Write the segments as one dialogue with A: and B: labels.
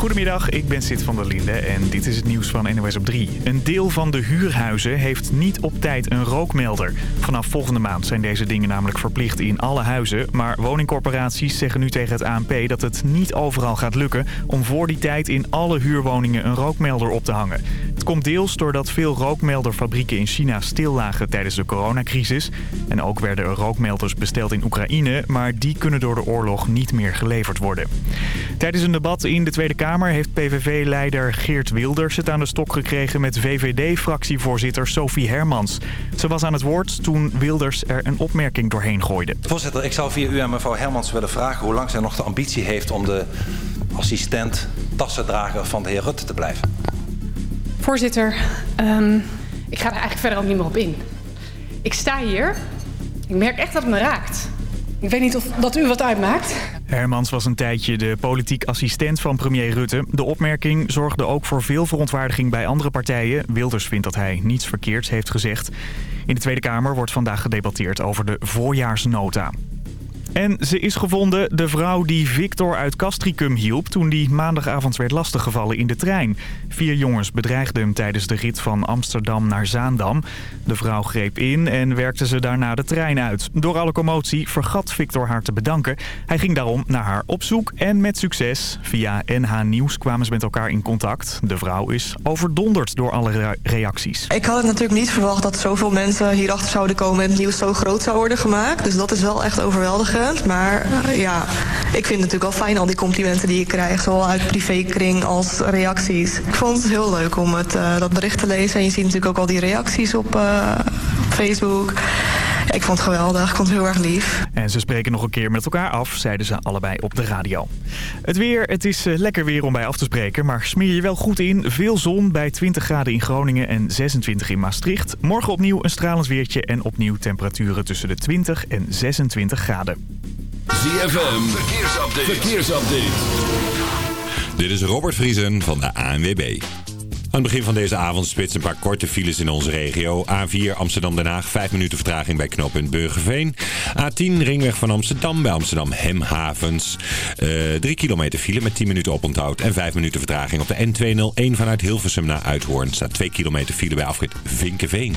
A: Goedemiddag, ik ben Sid van der Linde en dit is het nieuws van NOS op 3. Een deel van de huurhuizen heeft niet op tijd een rookmelder. Vanaf volgende maand zijn deze dingen namelijk verplicht in alle huizen. Maar woningcorporaties zeggen nu tegen het ANP dat het niet overal gaat lukken... om voor die tijd in alle huurwoningen een rookmelder op te hangen. Het komt deels doordat veel rookmelderfabrieken in China stillagen tijdens de coronacrisis. En ook werden er rookmelders besteld in Oekraïne, maar die kunnen door de oorlog niet meer geleverd worden. Tijdens een debat in de Tweede Kamer heeft PVV-leider Geert Wilders het aan de stok gekregen met VVD-fractievoorzitter Sophie Hermans. Ze was aan het woord toen Wilders er een opmerking doorheen gooide.
B: Voorzitter, ik zou via u aan mevrouw Hermans willen vragen hoe lang zij nog de ambitie heeft om de assistent tassendrager van de heer Rutte te blijven.
C: Voorzitter, um, ik ga er eigenlijk verder ook niet meer op in. Ik sta hier, ik merk echt dat het me raakt. Ik weet niet of dat u wat uitmaakt.
A: Hermans was een tijdje de politiek assistent van premier Rutte. De opmerking zorgde ook voor veel verontwaardiging bij andere partijen. Wilders vindt dat hij niets verkeerds heeft gezegd. In de Tweede Kamer wordt vandaag gedebatteerd over de voorjaarsnota. En ze is gevonden, de vrouw die Victor uit Castricum hielp... toen die maandagavond werd lastiggevallen in de trein. Vier jongens bedreigden hem tijdens de rit van Amsterdam naar Zaandam. De vrouw greep in en werkte ze daarna de trein uit. Door alle commotie vergat Victor haar te bedanken. Hij ging daarom naar haar op zoek en met succes. Via NH Nieuws kwamen ze met elkaar in contact. De vrouw is overdonderd door alle reacties.
D: Ik had het natuurlijk niet verwacht dat zoveel mensen hierachter zouden komen... en het nieuws zo groot zou worden gemaakt. Dus dat is wel echt overweldigend. Maar uh, ja, ik vind het natuurlijk wel fijn al die complimenten die ik krijg. Zowel uit privékring als reacties. Ik vond het heel leuk om het, uh, dat bericht te lezen. En je ziet natuurlijk ook al die reacties op uh, Facebook. Ja, ik vond het geweldig. Ik vond het heel erg lief.
A: En ze spreken nog een keer met elkaar af, zeiden ze allebei op de radio. Het weer, het is lekker weer om bij af te spreken. Maar smeer je wel goed in. Veel zon bij 20 graden in Groningen en 26 in Maastricht. Morgen opnieuw een stralend weertje en opnieuw temperaturen tussen de 20 en 26 graden.
E: ZFM, verkeersupdate. verkeersupdate. Dit is Robert Vriesen van de ANWB. Aan het begin van deze avond spits een paar korte files in onze regio. A4 Amsterdam-Den Haag, 5 minuten vertraging bij knooppunt Burgerveen. A10 Ringweg van Amsterdam bij Amsterdam Hemhavens. Uh, 3 kilometer file met 10 minuten oponthoud en 5 minuten vertraging op de N201 vanuit Hilversum naar Uithoorn. Staat 2 kilometer file bij afrit Vinkenveen.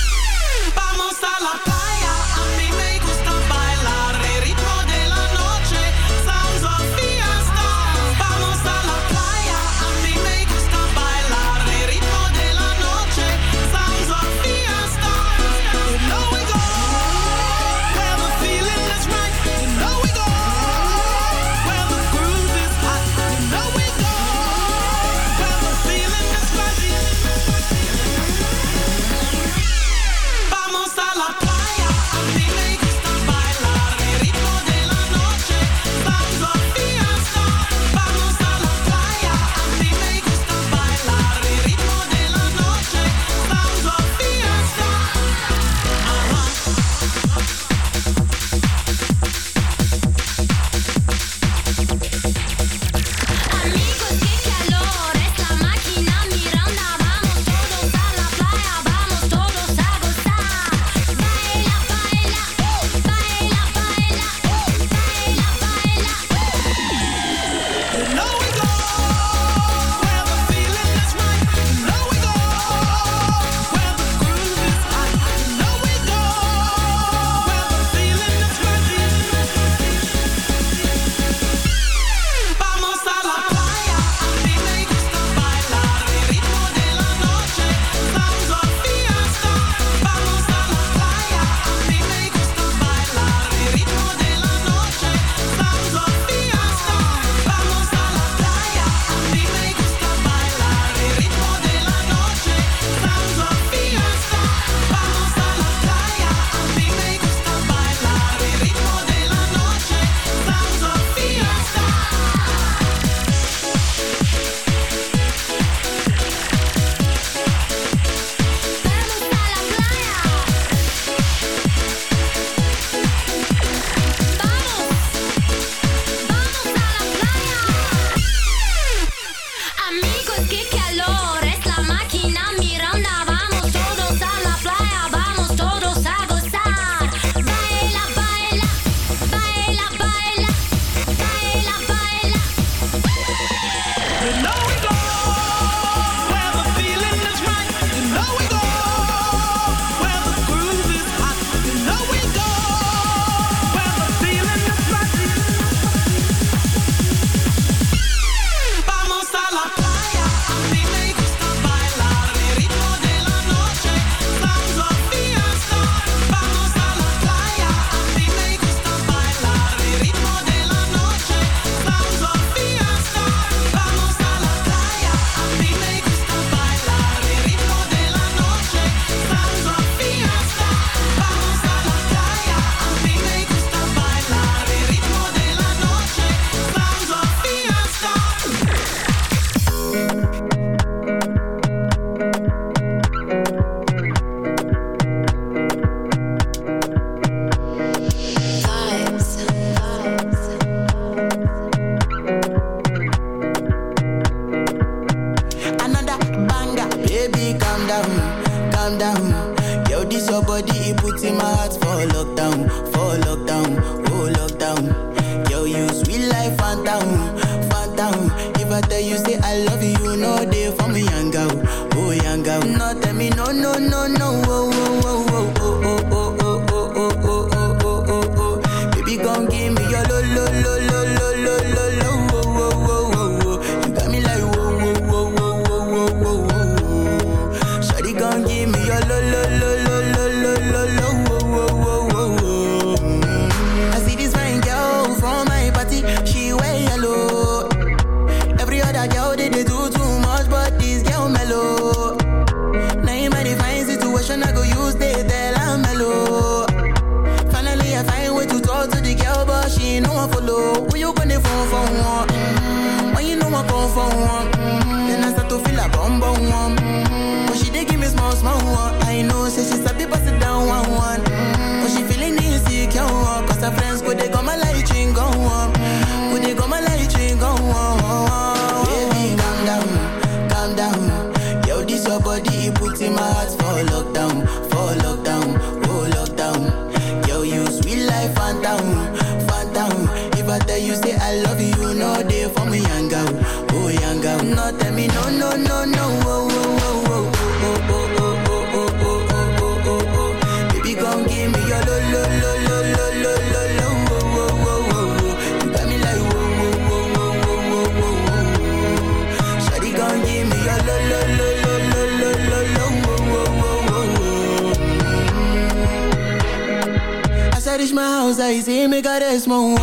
F: is
G: in me got a small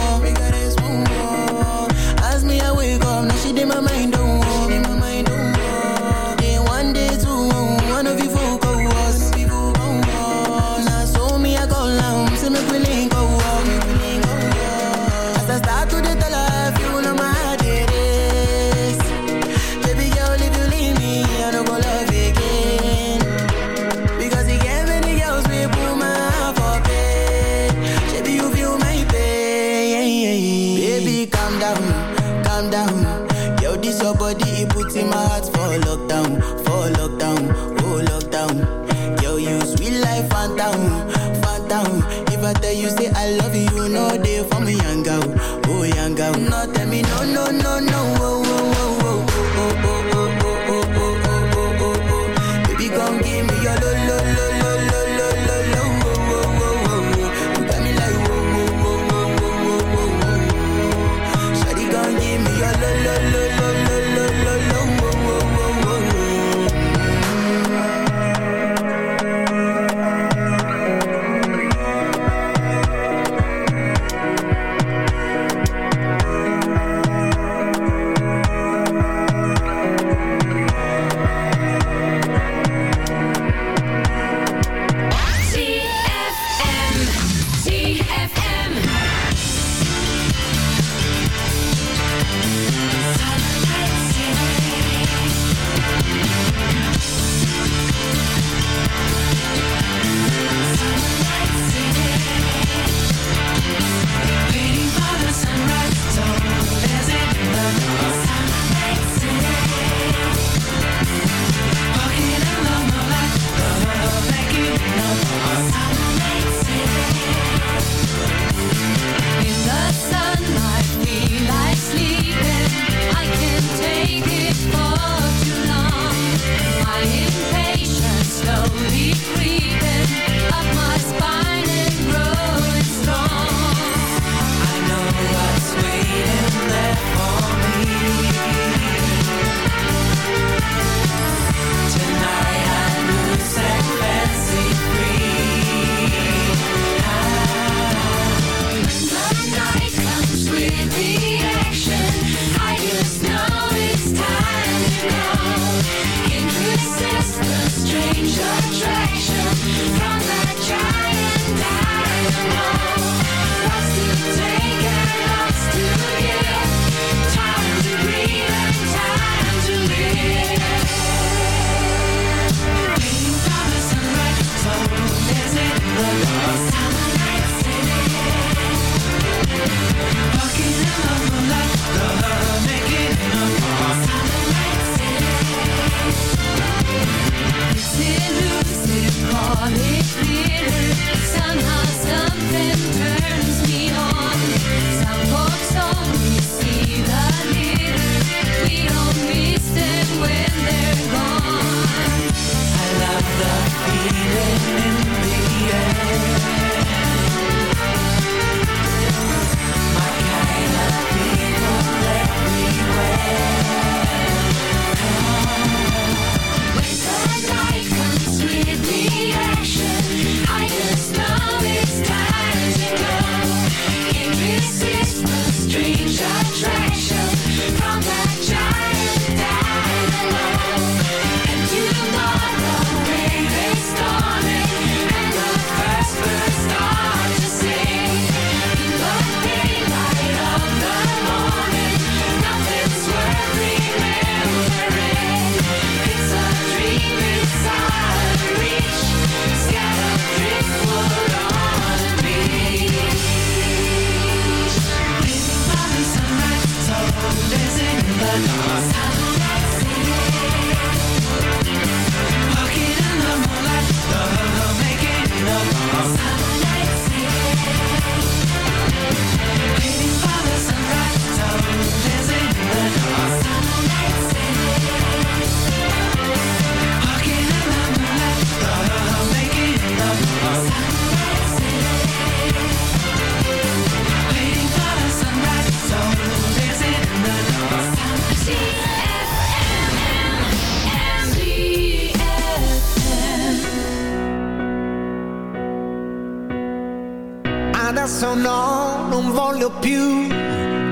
H: adesso no, non voglio più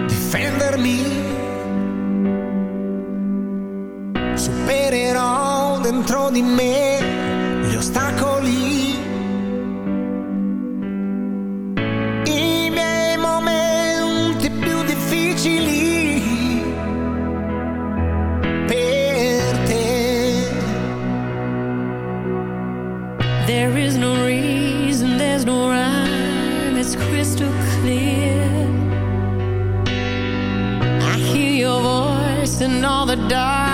H: difendermi. Supererò dentro di me gli ostacoli
I: die.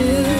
I: to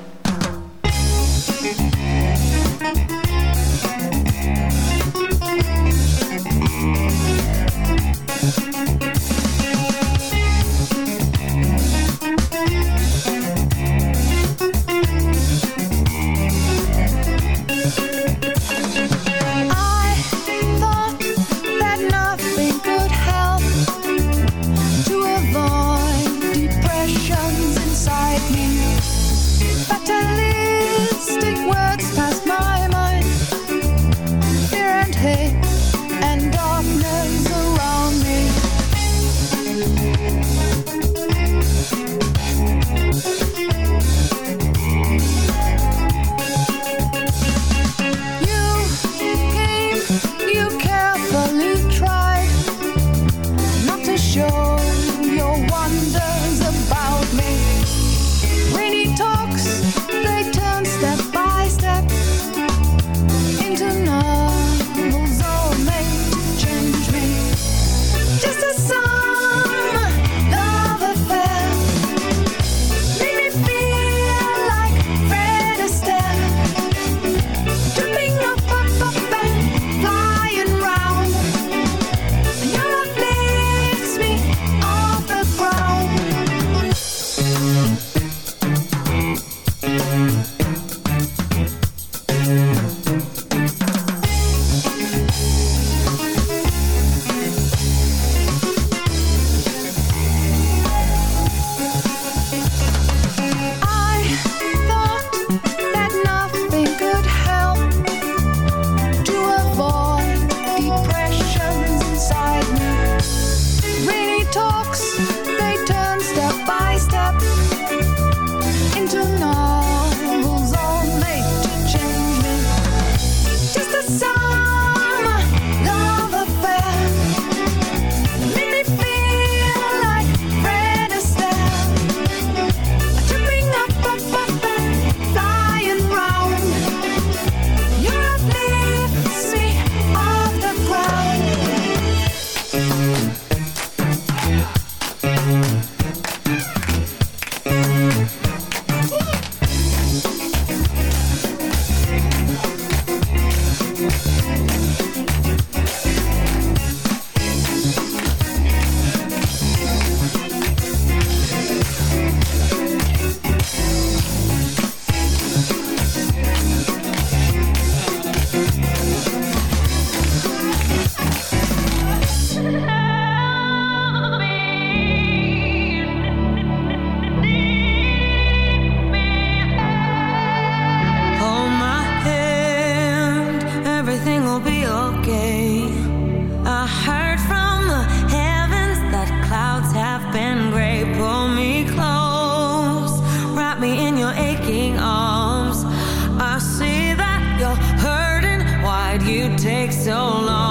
J: take so long.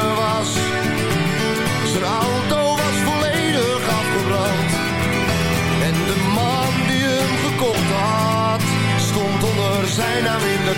K: Zijn auto was volledig afgebrand. En de man die hem gekocht had, stond onder zijn naam in de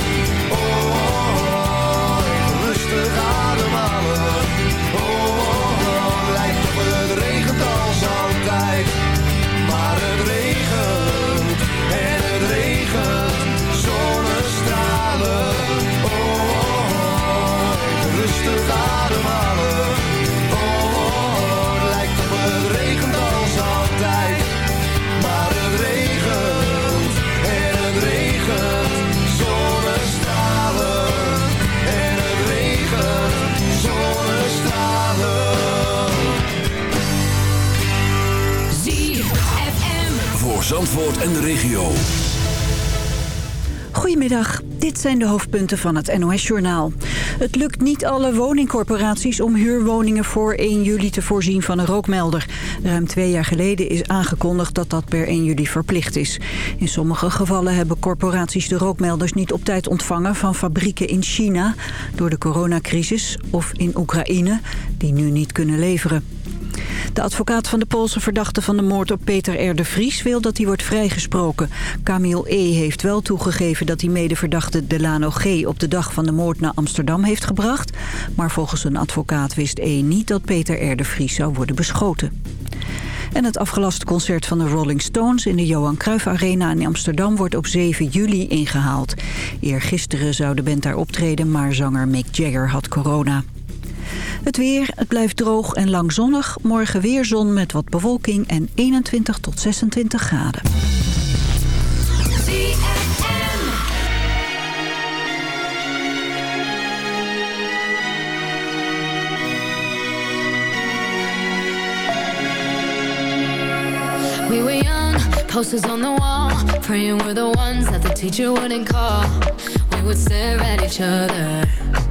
J: Zandvoort en de regio.
L: Goedemiddag, dit zijn de hoofdpunten van het NOS-journaal. Het lukt niet alle woningcorporaties om huurwoningen voor 1 juli te voorzien van een rookmelder. Ruim twee jaar geleden is aangekondigd dat dat per 1 juli verplicht is. In sommige gevallen hebben corporaties de rookmelders niet op tijd ontvangen van fabrieken in China... door de coronacrisis of in Oekraïne, die nu niet kunnen leveren. De advocaat van de Poolse verdachte van de moord op Peter R. de Vries wil dat hij wordt vrijgesproken. Camille E. heeft wel toegegeven dat hij medeverdachte Delano G. op de dag van de moord naar Amsterdam heeft gebracht. Maar volgens een advocaat wist E. niet dat Peter R. de Vries zou worden beschoten. En het afgelaste concert van de Rolling Stones in de Johan Cruijff Arena in Amsterdam wordt op 7 juli ingehaald. Eergisteren zou de band daar optreden, maar zanger Mick Jagger had corona. Het weer, het blijft droog en lang zonnig. Morgen weer zon met wat bewolking en 21 tot 26 graden.
M: We were young, posters on the wall Praying we're the ones that the teacher wouldn't call We would stare at each other